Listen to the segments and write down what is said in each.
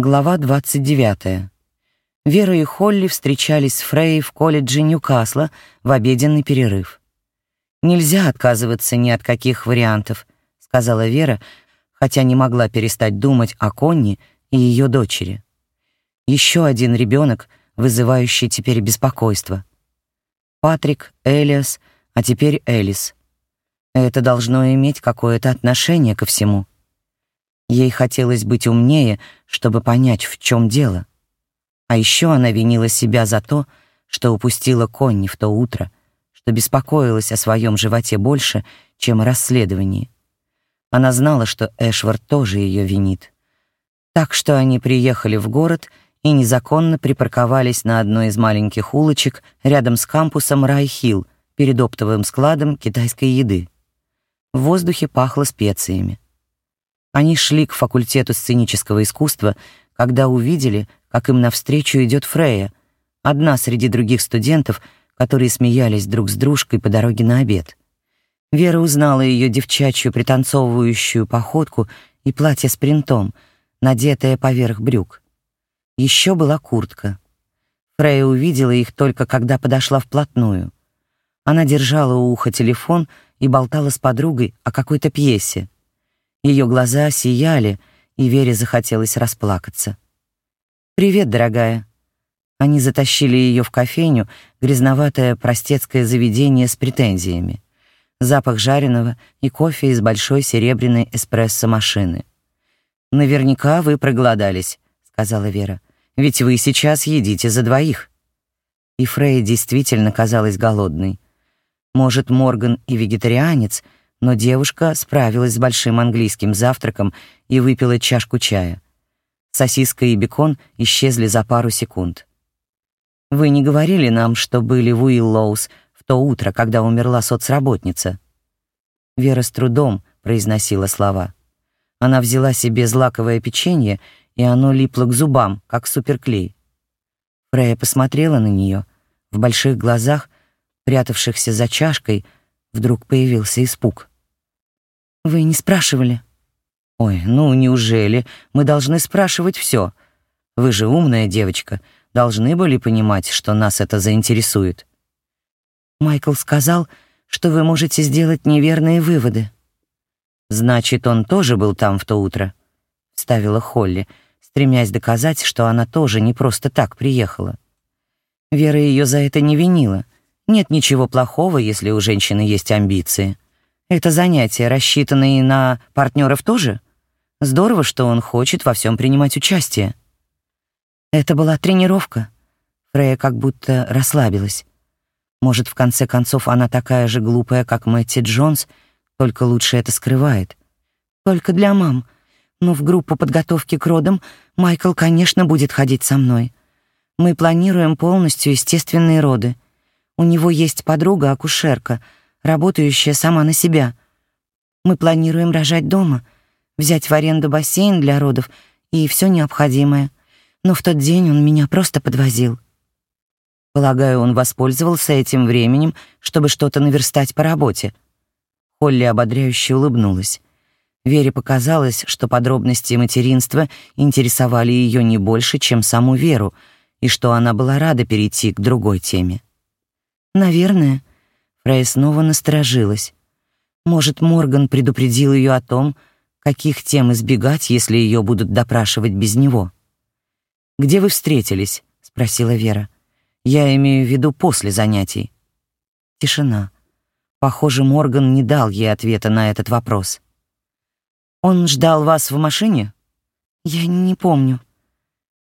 Глава 29. Вера и Холли встречались с Фрей в колледже Ньюкасла в обеденный перерыв. «Нельзя отказываться ни от каких вариантов», — сказала Вера, хотя не могла перестать думать о Конни и ее дочери. Еще один ребенок, вызывающий теперь беспокойство. Патрик, Элиас, а теперь Элис. Это должно иметь какое-то отношение ко всему. Ей хотелось быть умнее, чтобы понять, в чем дело. А еще она винила себя за то, что упустила Конни в то утро, что беспокоилась о своем животе больше, чем о расследовании. Она знала, что Эшвард тоже ее винит. Так что они приехали в город и незаконно припарковались на одной из маленьких улочек рядом с кампусом Райхилл перед оптовым складом китайской еды. В воздухе пахло специями. Они шли к факультету сценического искусства, когда увидели, как им навстречу идет Фрея, одна среди других студентов, которые смеялись друг с дружкой по дороге на обед. Вера узнала ее девчачью пританцовывающую походку и платье с принтом, надетое поверх брюк. Еще была куртка. Фрея увидела их только когда подошла вплотную. Она держала у уха телефон и болтала с подругой о какой-то пьесе. Ее глаза сияли, и Вере захотелось расплакаться. «Привет, дорогая». Они затащили ее в кофейню, грязноватое простецкое заведение с претензиями. Запах жареного и кофе из большой серебряной эспрессо-машины. «Наверняка вы проголодались», — сказала Вера. «Ведь вы сейчас едите за двоих». И Фрей действительно казалась голодной. Может, Морган и вегетарианец — но девушка справилась с большим английским завтраком и выпила чашку чая. Сосиска и бекон исчезли за пару секунд. «Вы не говорили нам, что были в Уиллоус в то утро, когда умерла соцработница?» Вера с трудом произносила слова. Она взяла себе злаковое печенье, и оно липло к зубам, как суперклей. Фрея посмотрела на нее. В больших глазах, прятавшихся за чашкой, вдруг появился испуг. Вы не спрашивали. Ой, ну неужели мы должны спрашивать все? Вы же умная девочка, должны были понимать, что нас это заинтересует. Майкл сказал, что вы можете сделать неверные выводы. Значит, он тоже был там в то утро, вставила Холли, стремясь доказать, что она тоже не просто так приехала. Вера ее за это не винила. Нет ничего плохого, если у женщины есть амбиции. Это занятие, рассчитанное на партнеров тоже? Здорово, что он хочет во всем принимать участие. Это была тренировка. Фрея как будто расслабилась. Может, в конце концов она такая же глупая, как Мэтти Джонс, только лучше это скрывает. Только для мам. Но в группу подготовки к родам Майкл, конечно, будет ходить со мной. Мы планируем полностью естественные роды. У него есть подруга-акушерка — работающая сама на себя. Мы планируем рожать дома, взять в аренду бассейн для родов и все необходимое. Но в тот день он меня просто подвозил. Полагаю, он воспользовался этим временем, чтобы что-то наверстать по работе. Холли ободряюще улыбнулась. Вере показалось, что подробности материнства интересовали ее не больше, чем саму Веру, и что она была рада перейти к другой теме. «Наверное», Рэй снова насторожилась. Может, Морган предупредил ее о том, каких тем избегать, если ее будут допрашивать без него. «Где вы встретились?» — спросила Вера. «Я имею в виду после занятий». Тишина. Похоже, Морган не дал ей ответа на этот вопрос. «Он ждал вас в машине?» «Я не помню».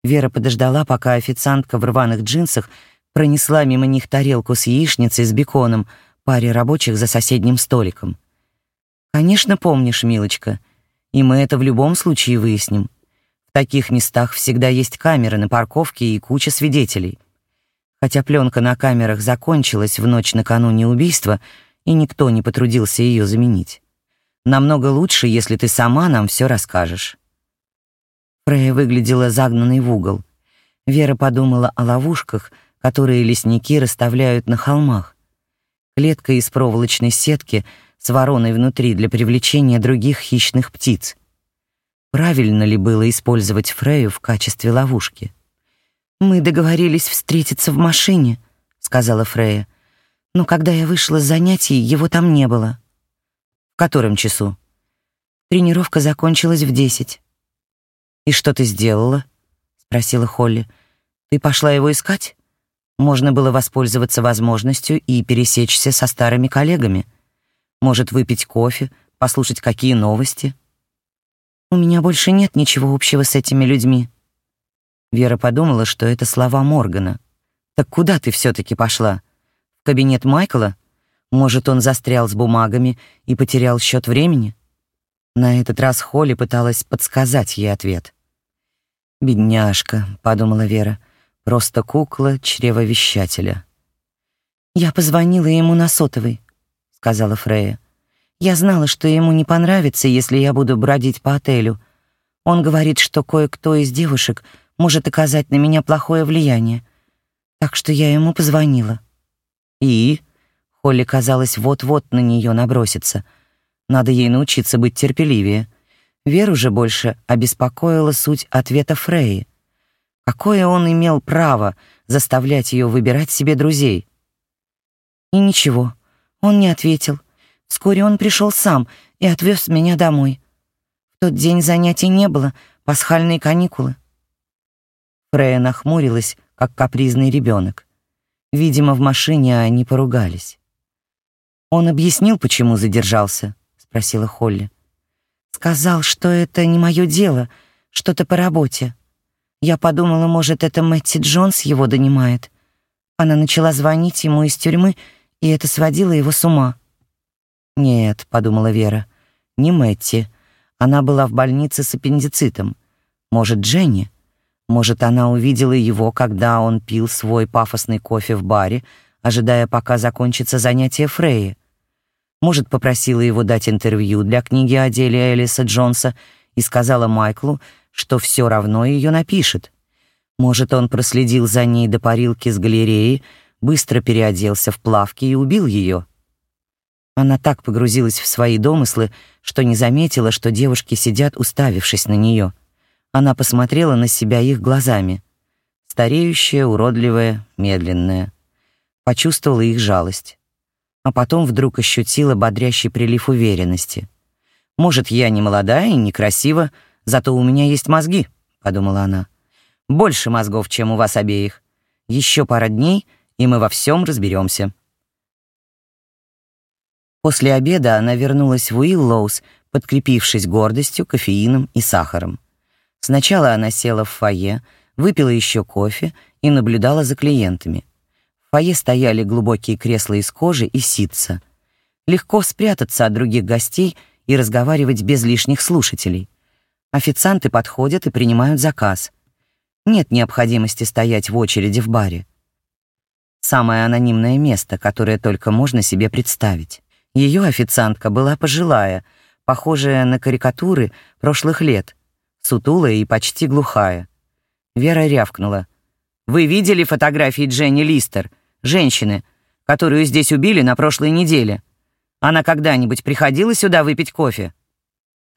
Вера подождала, пока официантка в рваных джинсах пронесла мимо них тарелку с яичницей с беконом, паре рабочих за соседним столиком. «Конечно, помнишь, милочка, и мы это в любом случае выясним. В таких местах всегда есть камеры на парковке и куча свидетелей. Хотя пленка на камерах закончилась в ночь накануне убийства, и никто не потрудился ее заменить. Намного лучше, если ты сама нам все расскажешь». Фрея выглядела загнанной в угол. Вера подумала о ловушках, которые лесники расставляют на холмах клетка из проволочной сетки с вороной внутри для привлечения других хищных птиц. правильно ли было использовать Фрею в качестве ловушки. «Мы договорились встретиться в машине», — сказала Фрея. «Но когда я вышла с занятий, его там не было». «В котором часу?» Тренировка закончилась в десять. «И что ты сделала?» — спросила Холли. «Ты пошла его искать? Можно было воспользоваться возможностью и пересечься со старыми коллегами. Может, выпить кофе, послушать, какие новости?» «У меня больше нет ничего общего с этими людьми». Вера подумала, что это слова Моргана. «Так куда ты все-таки пошла? В кабинет Майкла? Может, он застрял с бумагами и потерял счет времени?» На этот раз Холли пыталась подсказать ей ответ. «Бедняжка», — подумала Вера, — «просто кукла чревовещателя». «Я позвонила ему на сотовый», — сказала Фрея. «Я знала, что ему не понравится, если я буду бродить по отелю. Он говорит, что кое-кто из девушек может оказать на меня плохое влияние. Так что я ему позвонила». «И?» — Холли, казалось, вот-вот на нее набросится — надо ей научиться быть терпеливее. Веру же больше обеспокоила суть ответа Фреи. Какое он имел право заставлять ее выбирать себе друзей? И ничего, он не ответил. Вскоре он пришел сам и отвез меня домой. В тот день занятий не было, пасхальные каникулы. Фрея нахмурилась, как капризный ребенок. Видимо, в машине они поругались. Он объяснил, почему задержался спросила Холли. Сказал, что это не мое дело, что-то по работе. Я подумала, может, это Мэтти Джонс его донимает. Она начала звонить ему из тюрьмы, и это сводило его с ума. «Нет», — подумала Вера, — «не Мэтти. Она была в больнице с аппендицитом. Может, Дженни? Может, она увидела его, когда он пил свой пафосный кофе в баре, ожидая, пока закончится занятие Фреи. Может, попросила его дать интервью для книги о деле Элиса Джонса и сказала Майклу, что все равно ее напишет. Может, он проследил за ней до парилки с галереи, быстро переоделся в плавки и убил ее. Она так погрузилась в свои домыслы, что не заметила, что девушки сидят, уставившись на нее. Она посмотрела на себя их глазами. Стареющая, уродливая, медленная. Почувствовала их жалость а потом вдруг ощутила бодрящий прилив уверенности. «Может, я не молодая и не красива, зато у меня есть мозги», — подумала она. «Больше мозгов, чем у вас обеих. Еще пара дней, и мы во всем разберемся». После обеда она вернулась в Уиллоус, подкрепившись гордостью, кофеином и сахаром. Сначала она села в фойе, выпила еще кофе и наблюдала за клиентами — фойе стояли глубокие кресла из кожи и ситца. Легко спрятаться от других гостей и разговаривать без лишних слушателей. Официанты подходят и принимают заказ. Нет необходимости стоять в очереди в баре. Самое анонимное место, которое только можно себе представить. Ее официантка была пожилая, похожая на карикатуры прошлых лет, сутулая и почти глухая. Вера рявкнула. «Вы видели фотографии Дженни Листер?» женщины, которую здесь убили на прошлой неделе. Она когда-нибудь приходила сюда выпить кофе?»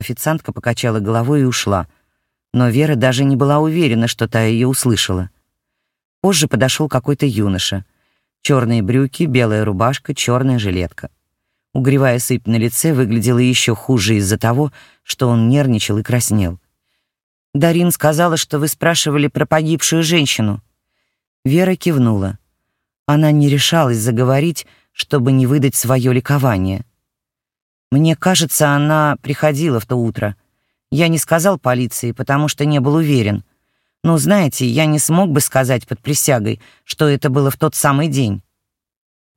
Официантка покачала головой и ушла. Но Вера даже не была уверена, что та ее услышала. Позже подошел какой-то юноша. Черные брюки, белая рубашка, черная жилетка. Угревая сыпь на лице выглядела еще хуже из-за того, что он нервничал и краснел. «Дарин сказала, что вы спрашивали про погибшую женщину». Вера кивнула. Она не решалась заговорить, чтобы не выдать свое ликование. Мне кажется, она приходила в то утро. Я не сказал полиции, потому что не был уверен. Но, знаете, я не смог бы сказать под присягой, что это было в тот самый день.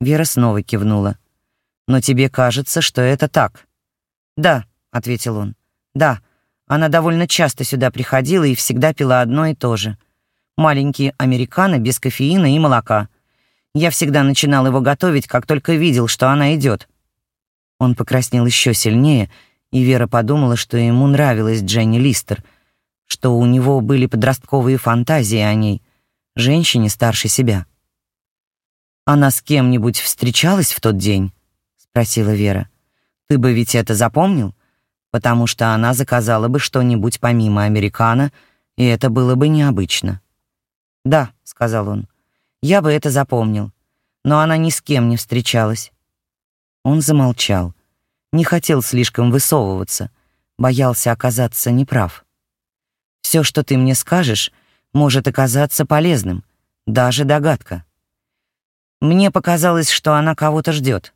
Вера снова кивнула. «Но тебе кажется, что это так?» «Да», — ответил он. «Да, она довольно часто сюда приходила и всегда пила одно и то же. Маленькие американо без кофеина и молока. Я всегда начинал его готовить, как только видел, что она идет. Он покраснел еще сильнее, и Вера подумала, что ему нравилась Дженни Листер, что у него были подростковые фантазии о ней, женщине старше себя. «Она с кем-нибудь встречалась в тот день?» — спросила Вера. «Ты бы ведь это запомнил? потому что она заказала бы что-нибудь помимо американо, и это было бы необычно. «Да», — сказал он, — «я бы это запомнил, но она ни с кем не встречалась». Он замолчал, не хотел слишком высовываться, боялся оказаться неправ. «Все, что ты мне скажешь, может оказаться полезным, даже догадка». Мне показалось, что она кого-то ждет.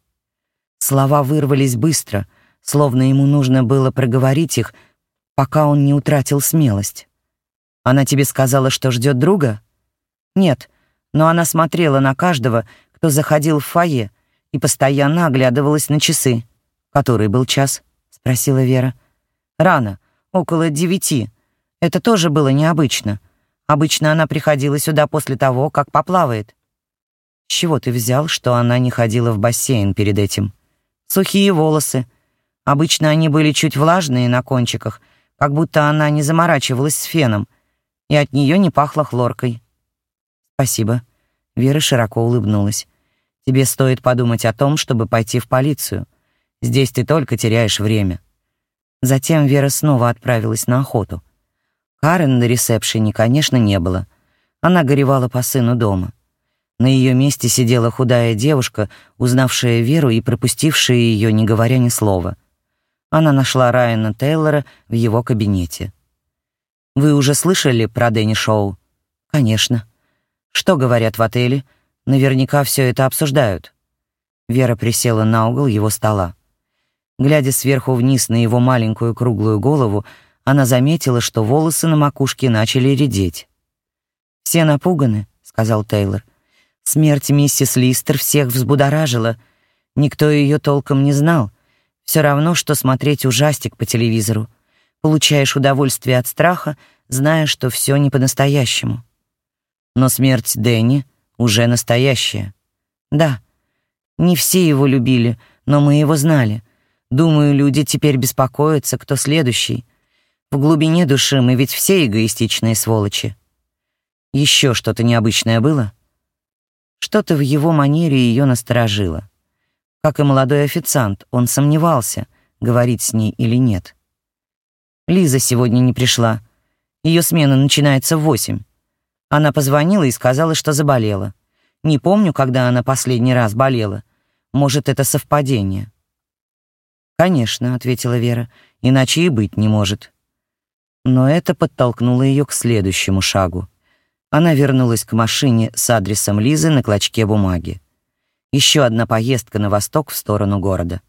Слова вырвались быстро, словно ему нужно было проговорить их, пока он не утратил смелость. «Она тебе сказала, что ждет друга?» «Нет, но она смотрела на каждого, кто заходил в фойе, и постоянно оглядывалась на часы. «Который был час?» — спросила Вера. «Рано, около девяти. Это тоже было необычно. Обычно она приходила сюда после того, как поплавает». «С чего ты взял, что она не ходила в бассейн перед этим?» «Сухие волосы. Обычно они были чуть влажные на кончиках, как будто она не заморачивалась с феном, и от нее не пахло хлоркой. «Спасибо». Вера широко улыбнулась. «Тебе стоит подумать о том, чтобы пойти в полицию. Здесь ты только теряешь время». Затем Вера снова отправилась на охоту. Карен на ресепшене, конечно, не было. Она горевала по сыну дома. На ее месте сидела худая девушка, узнавшая Веру и пропустившая ее, не говоря ни слова. Она нашла Райана Тейлора в его кабинете. «Вы уже слышали про Дэнни Шоу?» «Конечно». «Что говорят в отеле? Наверняка все это обсуждают». Вера присела на угол его стола. Глядя сверху вниз на его маленькую круглую голову, она заметила, что волосы на макушке начали редеть. «Все напуганы», — сказал Тейлор. «Смерть миссис Листер всех взбудоражила. Никто ее толком не знал. Все равно, что смотреть ужастик по телевизору. Получаешь удовольствие от страха, зная, что все не по-настоящему. Но смерть Дэнни уже настоящая. Да, не все его любили, но мы его знали. Думаю, люди теперь беспокоятся, кто следующий. В глубине души мы ведь все эгоистичные сволочи. Еще что-то необычное было? Что-то в его манере ее насторожило. Как и молодой официант, он сомневался, говорить с ней или нет. Лиза сегодня не пришла. Ее смена начинается в восемь. Она позвонила и сказала, что заболела. Не помню, когда она последний раз болела. Может, это совпадение. «Конечно», — ответила Вера, — «иначе и быть не может». Но это подтолкнуло ее к следующему шагу. Она вернулась к машине с адресом Лизы на клочке бумаги. Еще одна поездка на восток в сторону города.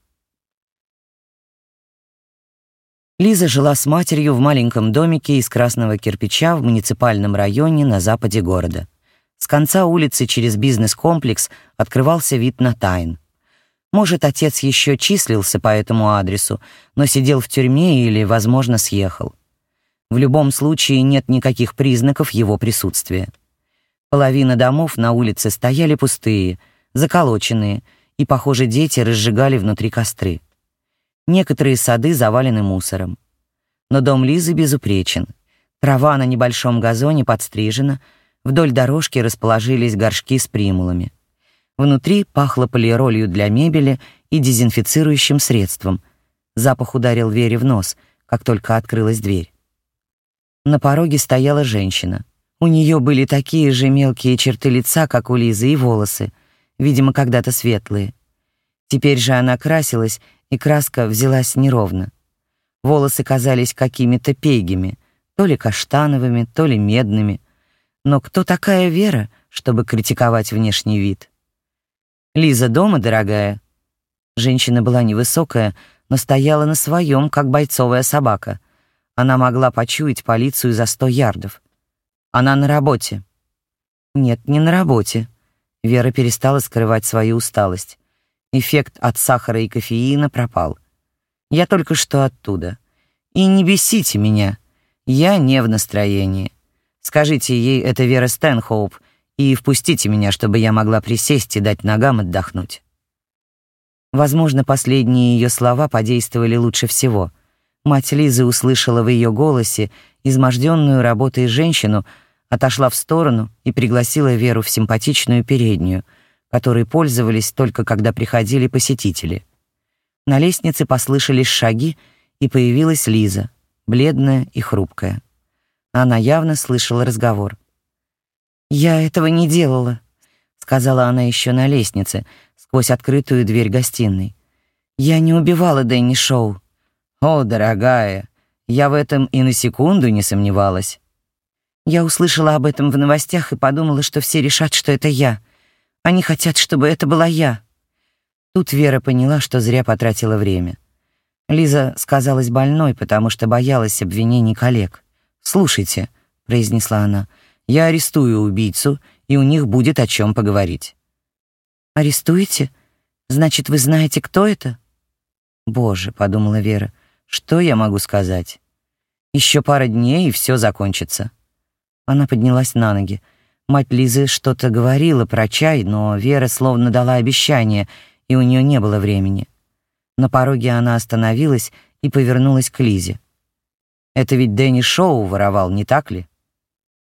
Лиза жила с матерью в маленьком домике из красного кирпича в муниципальном районе на западе города. С конца улицы через бизнес-комплекс открывался вид на Тайн. Может, отец еще числился по этому адресу, но сидел в тюрьме или, возможно, съехал. В любом случае нет никаких признаков его присутствия. Половина домов на улице стояли пустые, заколоченные, и, похоже, дети разжигали внутри костры. Некоторые сады завалены мусором. Но дом Лизы безупречен. Трава на небольшом газоне подстрижена, вдоль дорожки расположились горшки с примулами. Внутри пахло полиролью для мебели и дезинфицирующим средством. Запах ударил Вере в нос, как только открылась дверь. На пороге стояла женщина. У нее были такие же мелкие черты лица, как у Лизы, и волосы, видимо, когда-то светлые. Теперь же она красилась и краска взялась неровно. Волосы казались какими-то пегими, то ли каштановыми, то ли медными. Но кто такая Вера, чтобы критиковать внешний вид? «Лиза дома, дорогая?» Женщина была невысокая, но стояла на своем, как бойцовая собака. Она могла почуять полицию за сто ярдов. «Она на работе». «Нет, не на работе». Вера перестала скрывать свою усталость. Эффект от сахара и кофеина пропал. Я только что оттуда. И не бесите меня. Я не в настроении. Скажите ей, это Вера Стэнхоуп, и впустите меня, чтобы я могла присесть и дать ногам отдохнуть. Возможно, последние ее слова подействовали лучше всего. Мать Лизы услышала в ее голосе изможденную работой женщину, отошла в сторону и пригласила Веру в симпатичную переднюю — которой пользовались только когда приходили посетители. На лестнице послышались шаги, и появилась Лиза, бледная и хрупкая. Она явно слышала разговор. «Я этого не делала», — сказала она еще на лестнице, сквозь открытую дверь гостиной. «Я не убивала Дэнни Шоу». «О, дорогая, я в этом и на секунду не сомневалась». Я услышала об этом в новостях и подумала, что все решат, что это я. Они хотят, чтобы это была я. Тут Вера поняла, что зря потратила время. Лиза сказалась больной, потому что боялась обвинений коллег. «Слушайте», — произнесла она, — «я арестую убийцу, и у них будет о чем поговорить». «Арестуете? Значит, вы знаете, кто это?» «Боже», — подумала Вера, — «что я могу сказать? Еще пара дней, и все закончится». Она поднялась на ноги. Мать Лизы что-то говорила про чай, но Вера словно дала обещание, и у нее не было времени. На пороге она остановилась и повернулась к Лизе. «Это ведь Дэнни Шоу воровал, не так ли?»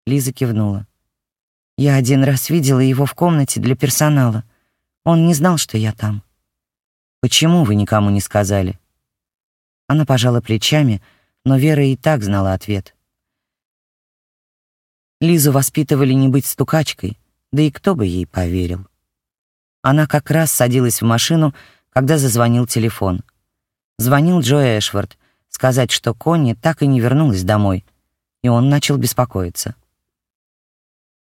Лиза кивнула. «Я один раз видела его в комнате для персонала. Он не знал, что я там». «Почему вы никому не сказали?» Она пожала плечами, но Вера и так знала ответ. Лизу воспитывали не быть стукачкой, да и кто бы ей поверил. Она как раз садилась в машину, когда зазвонил телефон. Звонил Джо Эшвард сказать, что Конни так и не вернулась домой, и он начал беспокоиться.